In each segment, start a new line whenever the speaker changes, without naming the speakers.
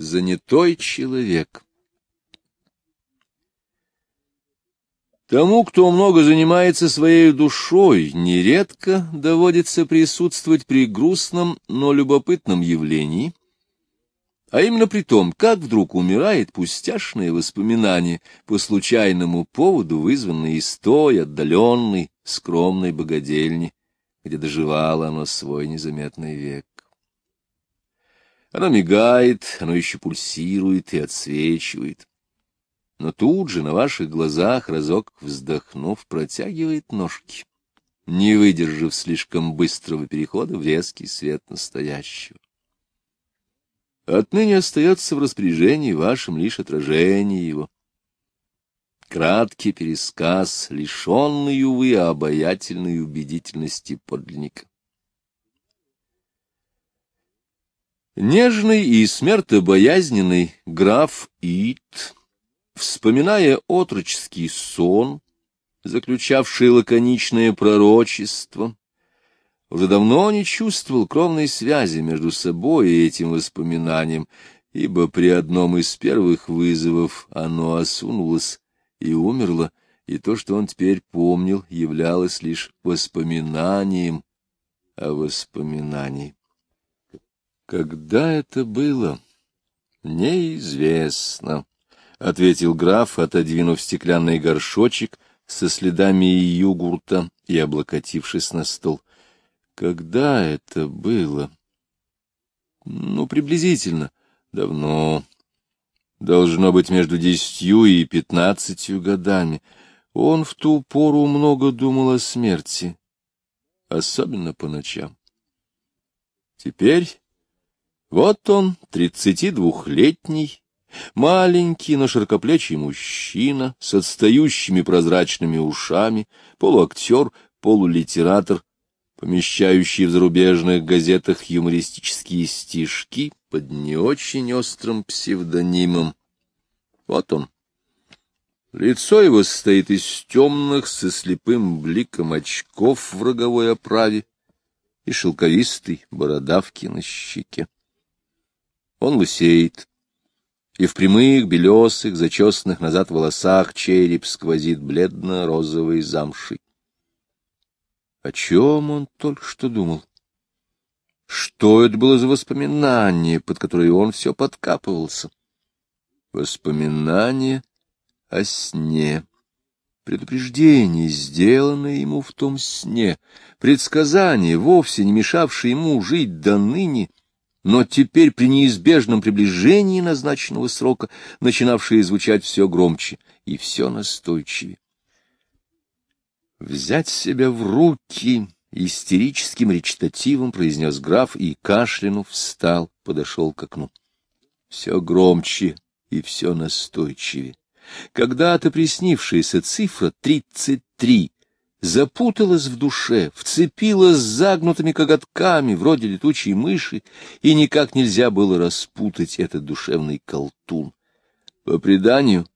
Занятой человек. Тому, кто много занимается своей душой, нередко доводится присутствовать при грустном, но любопытном явлении, а именно при том, как вдруг умирает пустяшное воспоминание по случайному поводу, вызванное из той отдаленной, скромной богадельни, где доживало оно свой незаметный век. Оно мигает, оно еще пульсирует и отсвечивает. Но тут же на ваших глазах, разок вздохнув, протягивает ножки, не выдержав слишком быстрого перехода в резкий свет настоящего. Отныне остается в распоряжении вашем лишь отражение его. Краткий пересказ, лишенный, увы, обаятельной убедительности подлинника. Нежный и смертобоязненный граф Ит, вспоминая отроческий сон, заключавший лаконичное пророчество, уже давно не чувствовал кровной связи между собой и этим воспоминанием, ибо при одном из первых вызовов оно осунулось и умерло, и то, что он теперь помнил, являлось лишь воспоминанием о воспоминании. Когда это было? Неизвестно, — ответил граф, отодвинув стеклянный горшочек со следами йогурта и облокотившись на стол. Когда это было? Ну, приблизительно. Давно. Должно быть между десятью и пятнадцатью годами. Он в ту пору много думал о смерти, особенно по ночам. Теперь вот он, тридцати двухлетний, маленький, но широкоплечий мужчина с отстающими прозрачными ушами, полуактер, полулитератор, помещающий в зарубежных газетах юмористические стишки под не очень острым псевдонимом. Вот он. Лицо его состоит из темных со слепым бликом очков в роговой оправе и шелковистой бородавки на щеке. Он лысеет, и в прямых, белесых, зачесанных назад волосах череп сквозит бледно-розовой замшей. О чем он только что думал? Что это было за воспоминание, под которое он все подкапывался? Воспоминание о сне. Предупреждение, сделанное ему в том сне, предсказание, вовсе не мешавшее ему жить до ныне — но теперь при неизбежном приближении назначенного срока, начинавшие звучать все громче и все настойчивее. «Взять себя в руки!» — истерическим речитативом произнес граф и, кашлянув, встал, подошел к окну. Все громче и все настойчивее. Когда-то приснившаяся цифра тридцать три запуталась в душе, вцепилась загнутыми коготками, вроде летучей мыши, и никак нельзя было распутать этот душевный колтун. По преданию,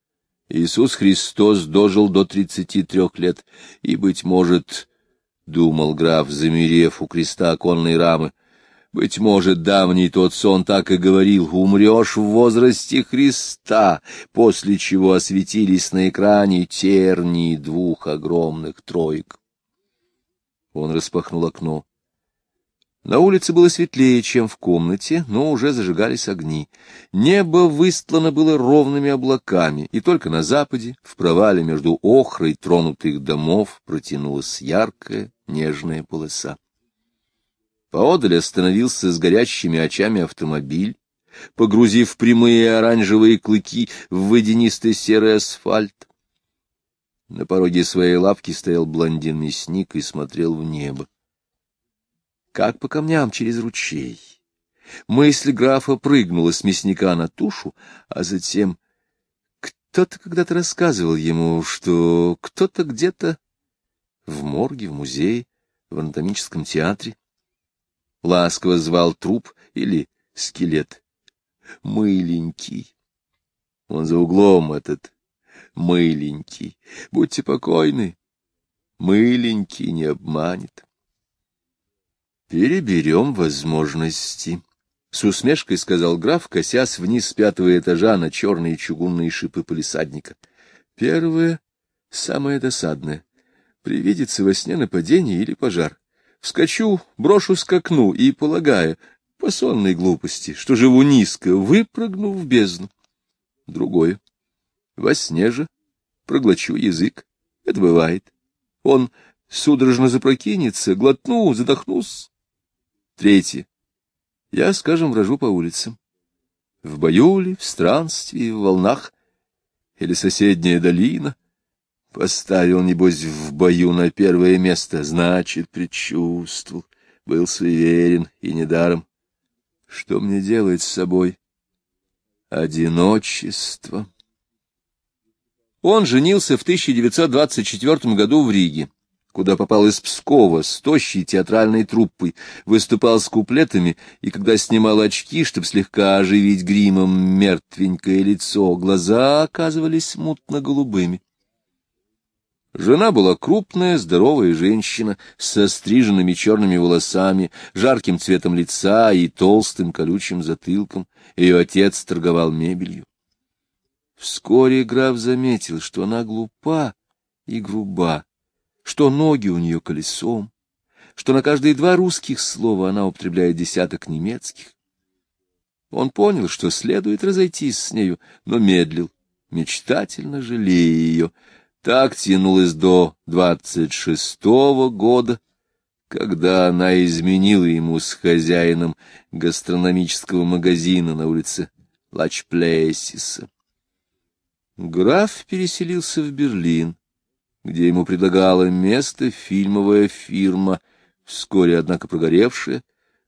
Иисус Христос дожил до тридцати трех лет, и, быть может, — думал граф, замерев у креста оконной рамы, — быть может, давний тот сон так и говорил, умрешь в возрасте Христа, после чего осветились на экране тернии двух огромных троек. Он распахнул окно. На улице было светлее, чем в комнате, но уже зажигались огни. Небо выстлано было ровными облаками, и только на западе, в провале между охрой тронутых домов, протянулась яркая нежная полоса. Поодаль остановился с горящими очами автомобиль, погрузив прямые оранжевые клыки в водянистый серый асфальт. На пороге своей лавки стоял блондин-мясник и смотрел в небо. Как по камням через ручей. Мысль графа прыгнула с мясника на тушу, а затем кто-то когда-то рассказывал ему, что кто-то где-то в морге, в музее, в анатомическом театре ласково звал труп или скелет. Мыленький. Он за углом этот, мыленький. Будьте покойны, мыленький не обманет. Переберем возможности, С усмешкой сказал граф, косясь вниз с пятого этажа на черные чугунные шипы полисадника. Первое, самое досадное. Привидится во сне нападение или пожар. Вскочу, брошусь к окну и, полагая, по сонной глупости, что живу низко, выпрыгну в бездну. Другое. Во сне же проглочу язык. Это бывает. Он судорожно запрокинется, глотну, задохнусь. Третье. Я, скажем, брожу по улицам. В бою ли, в странстве, в волнах, или соседняя долина. Поставил, небось, в бою на первое место, значит, предчувствовал, был суеверен и недаром. Что мне делать с собой? Одиночество. Он женился в 1924 году в Риге куда попал из Пскова с тощей театральной труппой, выступал с куплетами, и когда снимал очки, чтобы слегка оживить гримом мертвенькое лицо, глаза оказывались мутно-голубыми. Жена была крупная, здоровая женщина, со стриженными черными волосами, жарким цветом лица и толстым колючим затылком. Ее отец торговал мебелью. Вскоре граф заметил, что она глупа и груба что ноги у нее колесом, что на каждые два русских слова она употребляет десяток немецких. Он понял, что следует разойтись с нею, но медлил, мечтательно жалея ее. Так тянулось до двадцать шестого года, когда она изменила ему с хозяином гастрономического магазина на улице Лачплейсиса. Граф переселился в Берлин где ему предлагала место фильмовая фирма, вскоре, однако, прогоревшая,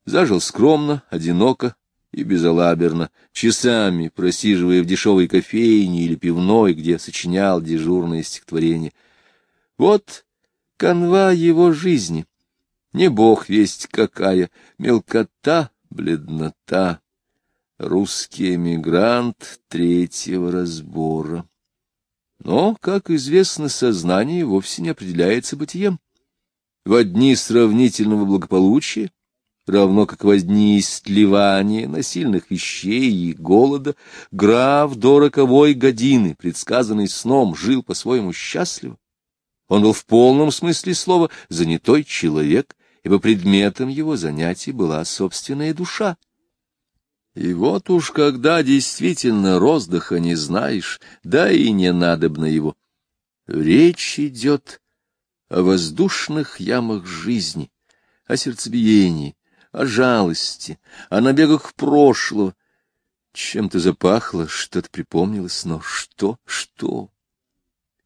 зажил скромно, одиноко и безалаберно, часами просиживая в дешевой кофейне или пивной, где сочинял дежурные стихотворения. Вот канва его жизни. Не бог весть какая, мелкота, бледнота, русский эмигрант третьего разбора. Но, как известно, сознание вовсе не определяется бытием. В дни сравнительного благополучия, равно как в дни истлевания, насильных вещей и голода, граф до роковой годины, предсказанный сном, жил по-своему счастливо. Он был в полном смысле слова занятой человек, ибо предметом его занятий была собственная душа. И вот уж когда действительно роздыха не знаешь, да и не надобно его, речь идет о воздушных ямах жизни, о сердцебиении, о жалости, о набегах прошлого. Чем-то запахло, что-то припомнилось, но что, что?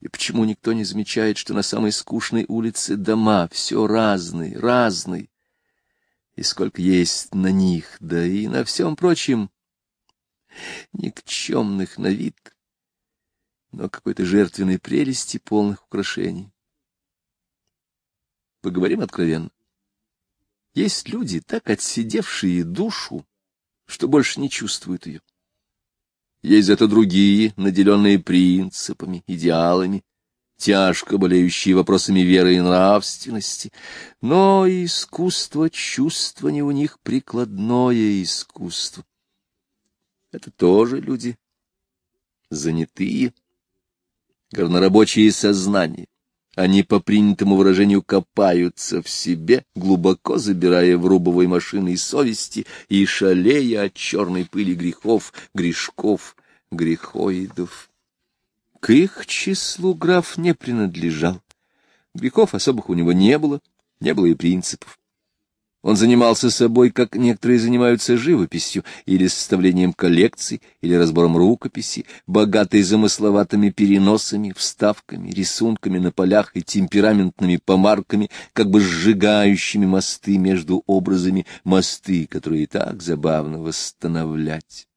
И почему никто не замечает, что на самой скучной улице дома все разные, разные? и сколько есть на них, да и на всем прочем никчемных на вид, но какой-то жертвенной прелести полных украшений. Поговорим откровенно. Есть люди, так отсидевшие душу, что больше не чувствуют ее. Есть зато другие, наделенные принципами, идеалами, тяжко болеющие вопросами веры и нравственности, но искусство чувствования у них прикладное искусство. Это тоже люди занятые, горнорабочие сознания. Они, по принятому выражению, копаются в себе, глубоко забирая в рубовой машины совести и шалея от черной пыли грехов, грешков, грехоидов. К их числу граф не принадлежал. Грехов особых у него не было, не было и принципов. Он занимался собой, как некоторые занимаются живописью, или составлением коллекций, или разбором рукописи, богатой замысловатыми переносами, вставками, рисунками на полях и темпераментными помарками, как бы сжигающими мосты между образами, мосты, которые так забавно восстановлять.